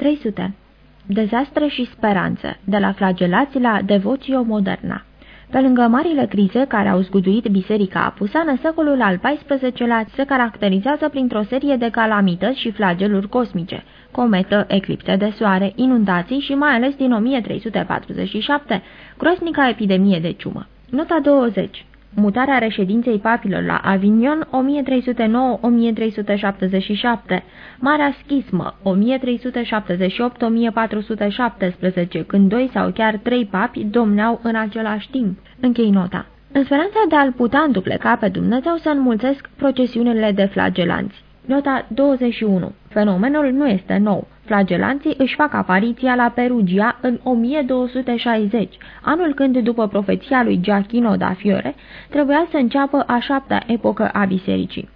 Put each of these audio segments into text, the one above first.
300. Dezastre și speranță, de la flagelați la devoțio moderna. Pe lângă marile crize care au zguduit biserica apusană, secolul al XIV-lea se caracterizează printr-o serie de calamități și flageluri cosmice, cometă, eclipse de soare, inundații și mai ales din 1347, groaznica epidemie de ciumă. Nota 20 mutarea reședinței papilor la Avignon 1309-1377, Marea Schismă 1378-1417, când doi sau chiar trei papi domneau în același timp. Închei nota. În speranța de a-l putea îndupleca pe Dumnezeu să înmulțesc procesiunile de flagelanți. Nota 21. Fenomenul nu este nou. Flagelanții își fac apariția la Perugia în 1260, anul când, după profeția lui Giacchino da Fiore, trebuia să înceapă a șaptea epocă a bisericii.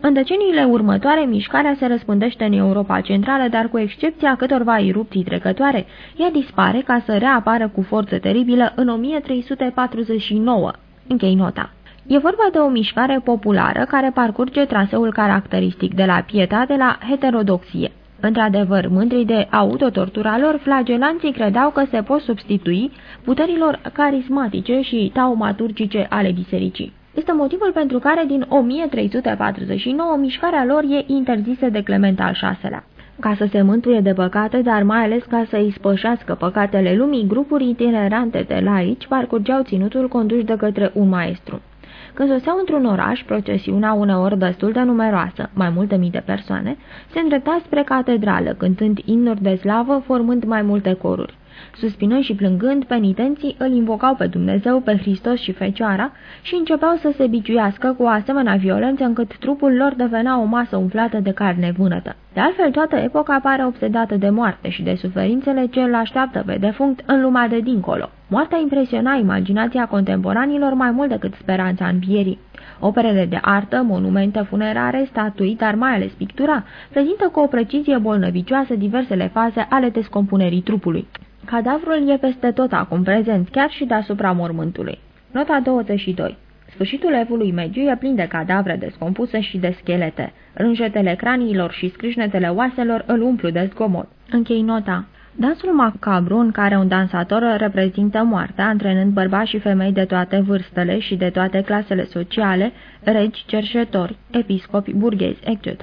În deceniile următoare, mișcarea se răspândește în Europa Centrală, dar cu excepția câtorva erupții trecătoare, ea dispare ca să reapară cu forță teribilă în 1349. Închei nota. E vorba de o mișcare populară care parcurge traseul caracteristic de la pietate la heterodoxie. Într-adevăr, mândri de autotortura lor, flagelanții credeau că se pot substitui puterilor carismatice și taumaturgice ale bisericii. Este motivul pentru care din 1349 mișcarea lor e interzisă de Clement al VI-lea. Ca să se mântuie de păcate, dar mai ales ca să îi spășească păcatele lumii, grupuri itinerante de laici parcurgeau ținutul conduși de către un maestru. Când soseau într-un oraș, procesiunea uneori destul de numeroasă, mai multe mii de persoane, se îndrepta spre catedrală, cântând imnuri de slavă, formând mai multe coruri. Suspinând și plângând, penitenții îl invocau pe Dumnezeu, pe Hristos și Fecioara și începeau să se biciuiască cu o asemenea violență încât trupul lor devenea o masă umflată de carne vânătă. De altfel, toată epoca pare obsedată de moarte și de suferințele ce îl așteaptă pe defunct în lumea de dincolo. Moartea impresiona imaginația contemporanilor mai mult decât speranța învierii. Operele de artă, monumente funerare, statui, dar mai ales pictura, prezintă cu o precizie bolnăvicioasă diversele faze ale descompunerii trupului. Cadavrul e peste tot acum prezent, chiar și deasupra mormântului. Nota 22 Sfârșitul evului mediu e plin de cadavre descompuse și de schelete. Rânjetele craniilor și scrâșnetele oaselor îl umplu de zgomot. Închei nota. Dansul macabru în care un dansator reprezintă moartea, antrenând bărbați și femei de toate vârstele și de toate clasele sociale, regi, cerșetori, episcopi, burghezi, etc.,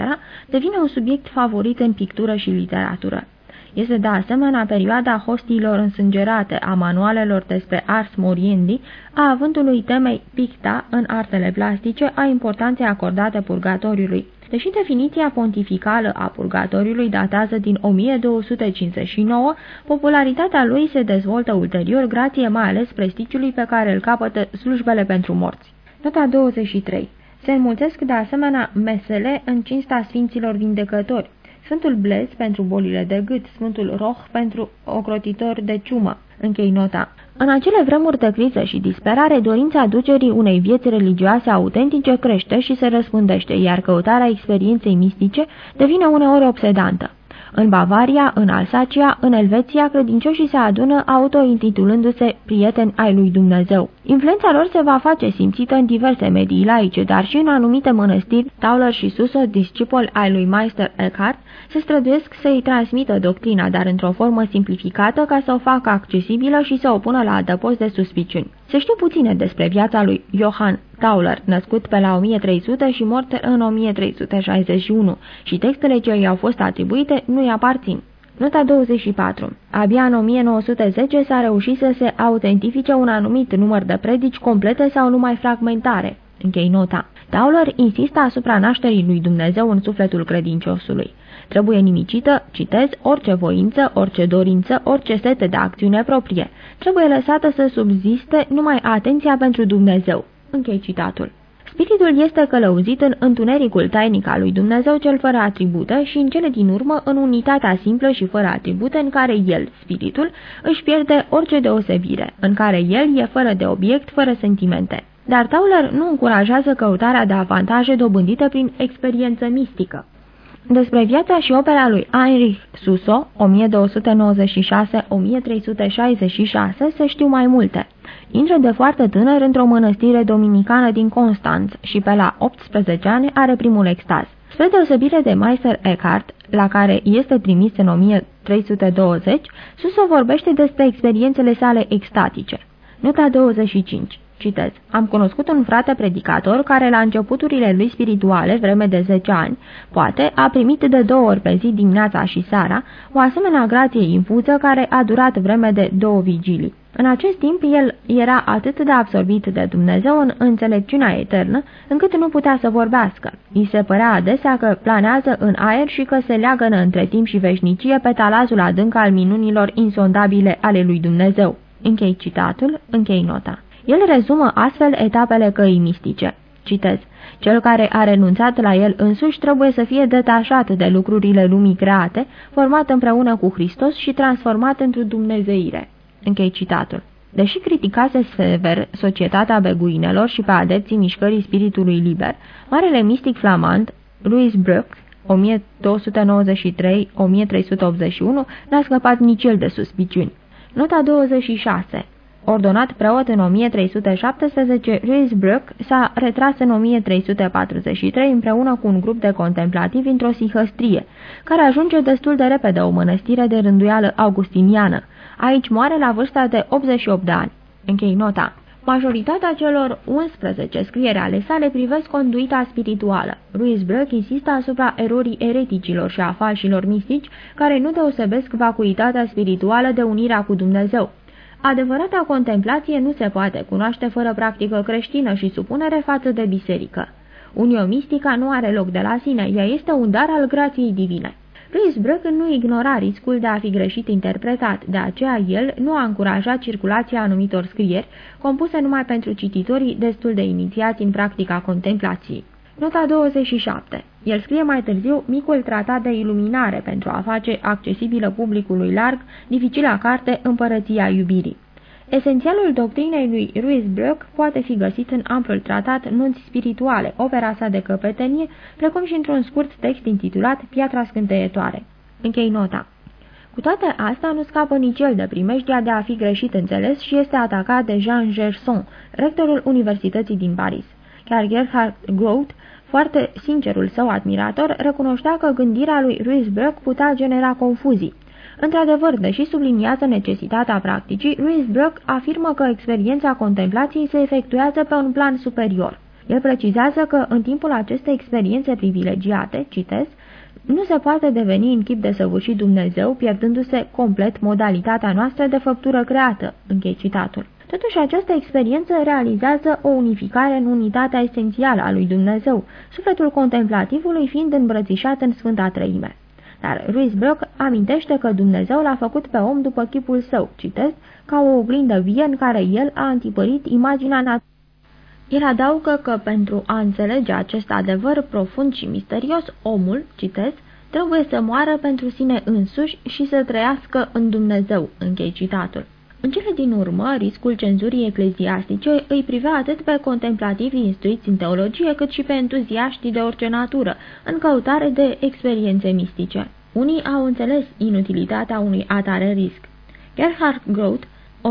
devine un subiect favorit în pictură și literatură. Este de asemenea perioada hostiilor însângerate, a manualelor despre ars moriendi, a avântului temei picta în artele plastice, a importanței acordate purgatoriului. Deși definiția pontificală a purgatoriului datează din 1259, popularitatea lui se dezvoltă ulterior grație mai ales prestigiului pe care îl capătă slujbele pentru morți. Nota 23 se înmulțesc de asemenea mesele în cinsta Sfinților Vindecători. Sfântul Blez pentru bolile de gât, Sfântul Roh pentru ocrotitor de ciumă. Închei nota. În acele vremuri de criză și disperare, dorința aducerii unei vieți religioase autentice crește și se răspândește, iar căutarea experienței mistice devine uneori obsedantă. În Bavaria, în Alsacia, în Elveția, credincioșii se adună auto-intitulându-se prieteni ai lui Dumnezeu. Influența lor se va face simțită în diverse medii laice, dar și în anumite mănăstiri, Tauler și Suso, discipol ai lui Meister Eckhart, se străduiesc să îi transmită doctrina, dar într-o formă simplificată ca să o facă accesibilă și să o pună la adăpost de suspiciuni. Se știu puține despre viața lui Johann Tauler, născut pe la 1300 și mort în 1361, și textele ce i-au fost atribuite nu i aparțin. Nota 24. Abia în 1910 s-a reușit să se autentifice un anumit număr de predici complete sau numai fragmentare. Închei nota. Tauler insistă asupra nașterii lui Dumnezeu în sufletul credinciosului. Trebuie nimicită, citez, orice voință, orice dorință, orice sete de acțiune proprie. Trebuie lăsată să subziste numai atenția pentru Dumnezeu. Închei citatul. Spiritul este călăuzit în întunericul tainic al lui Dumnezeu cel fără atribute și în cele din urmă în unitatea simplă și fără atribute în care el, spiritul, își pierde orice deosebire, în care el e fără de obiect, fără sentimente. Dar Tauler nu încurajează căutarea de avantaje dobândite prin experiență mistică. Despre viața și opera lui Heinrich Suso, 1296-1366, se știu mai multe. Intră de foarte tânăr într-o mănăstire dominicană din Constanț și pe la 18 ani are primul extaz. Spre deosebire de Meister Eckhart, la care este trimis în 1320, Suso vorbește despre experiențele sale extatice. Nota 25 Citez. Am cunoscut un frate predicator care la începuturile lui spirituale, vreme de 10 ani, poate, a primit de două ori pe zi dimineața și seara o asemenea grație infuză care a durat vreme de două vigilii. În acest timp, el era atât de absorbit de Dumnezeu în înțelepciunea eternă, încât nu putea să vorbească. I se părea adesea că planează în aer și că se leagănă între timp și veșnicie pe talazul adânc al minunilor insondabile ale lui Dumnezeu. Închei citatul, închei nota. El rezumă astfel etapele căii mistice. Citez. Cel care a renunțat la el însuși trebuie să fie detașat de lucrurile lumii create, format împreună cu Hristos și transformat într-o dumnezeire. Închei citatul. Deși criticase sever societatea beguinelor și pe adepții mișcării spiritului liber, marele mistic flamand, Louis Bruck, 1293-1381, n-a scăpat nici el de suspiciuni. Nota 26 Ordonat preot în 1317, Louis Bruck s-a retras în 1343 împreună cu un grup de contemplativi într-o sihăstrie, care ajunge destul de repede o mănăstire de rânduială augustiniană. Aici moare la vârsta de 88 de ani. Închei nota. Majoritatea celor 11 scriere ale sale privesc conduita spirituală. Louis Bruck insistă asupra erorii ereticilor și a falșilor mistici, care nu deosebesc vacuitatea spirituală de unirea cu Dumnezeu. Adevărata contemplație nu se poate cunoaște fără practică creștină și supunere față de biserică. Unio mistica nu are loc de la sine, ea este un dar al grației divine. Louis Bruck nu ignora riscul de a fi greșit interpretat, de aceea el nu a încurajat circulația anumitor scrieri, compuse numai pentru cititorii destul de inițiați în practica contemplației. Nota 27. El scrie mai târziu micul tratat de iluminare pentru a face accesibilă publicului larg dificila carte Împărăția iubirii. Esențialul doctrinei lui Ruiz Brock poate fi găsit în amplul tratat Nunți spirituale, opera sa de căpetenie, precum și într-un scurt text intitulat Piatra scânteietoare. Închei nota. Cu toate astea, nu scapă nici el de primejdia de a fi greșit înțeles și este atacat de Jean Gerson, rectorul Universității din Paris. Chiar Gerhard Groth foarte sincerul său admirator recunoștea că gândirea lui Ruisberg putea genera confuzii. Într-adevăr, deși subliniază necesitatea practicii, Ruisberg afirmă că experiența contemplației se efectuează pe un plan superior. El precizează că în timpul acestei experiențe privilegiate, citesc, nu se poate deveni în chip de săvârșit Dumnezeu, pierdându-se complet modalitatea noastră de făptură creată. Închei citatul. Totuși, această experiență realizează o unificare în unitatea esențială a lui Dumnezeu, sufletul contemplativului fiind îmbrățișat în Sfânta Trăime. Dar Ruiz Brock amintește că Dumnezeu l-a făcut pe om după chipul său, citesc, ca o oglindă vie în care el a antipărit imaginea naturii. El adaugă că pentru a înțelege acest adevăr profund și misterios, omul, citesc, trebuie să moară pentru sine însuși și să trăiască în Dumnezeu, închei citatul. În cele din urmă, riscul cenzurii ecleziastice îi privea atât pe contemplativii instruiți în teologie, cât și pe entuziaștii de orice natură, în căutare de experiențe mistice. Unii au înțeles inutilitatea unui atare risc. Gerhard Groth, 1340-1384,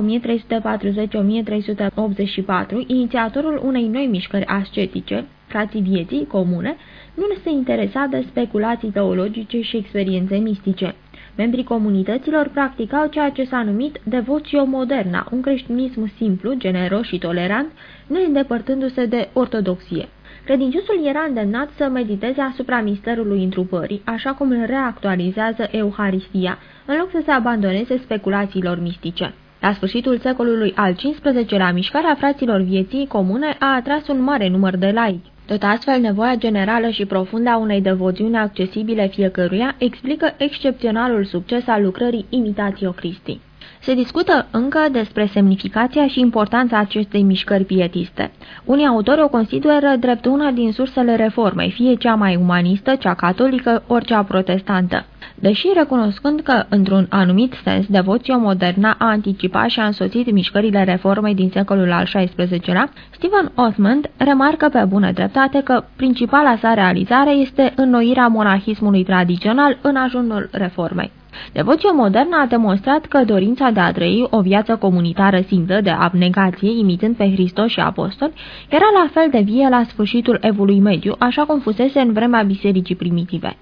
inițiatorul unei noi mișcări ascetice, frații vieții comune, nu se interesa de speculații teologice și experiențe mistice. Membrii comunităților practicau ceea ce s-a numit devoțio moderna, un creștinism simplu, generos și tolerant, neîndepărtându-se de ortodoxie. Credinciosul era îndemnat să mediteze asupra misterului întrupării, așa cum îl reactualizează Euharistia, în loc să se abandoneze speculațiilor mistice. La sfârșitul secolului al XV-lea, mișcarea fraților vieții comune a atras un mare număr de laici. Tot astfel, nevoia generală și profundă a unei devoțiuni accesibile fiecăruia explică excepționalul succes al lucrării Imitatio Christi. Se discută încă despre semnificația și importanța acestei mișcări pietiste. Unii autori o consideră drept una din sursele reformei, fie cea mai umanistă, cea catolică, ori cea protestantă. Deși recunoscând că, într-un anumit sens, devoția modernă a anticipat și a însoțit mișcările reformei din secolul al XVI-lea, Stephen Osmond remarcă pe bună dreptate că principala sa realizare este înnoirea monahismului tradițional în ajunul reformei. Devoția modernă a demonstrat că dorința de a trăi o viață comunitară simplă de abnegație, imitând pe Hristos și apostoli, era la fel de vie la sfârșitul evului mediu, așa cum fusese în vremea bisericii primitive.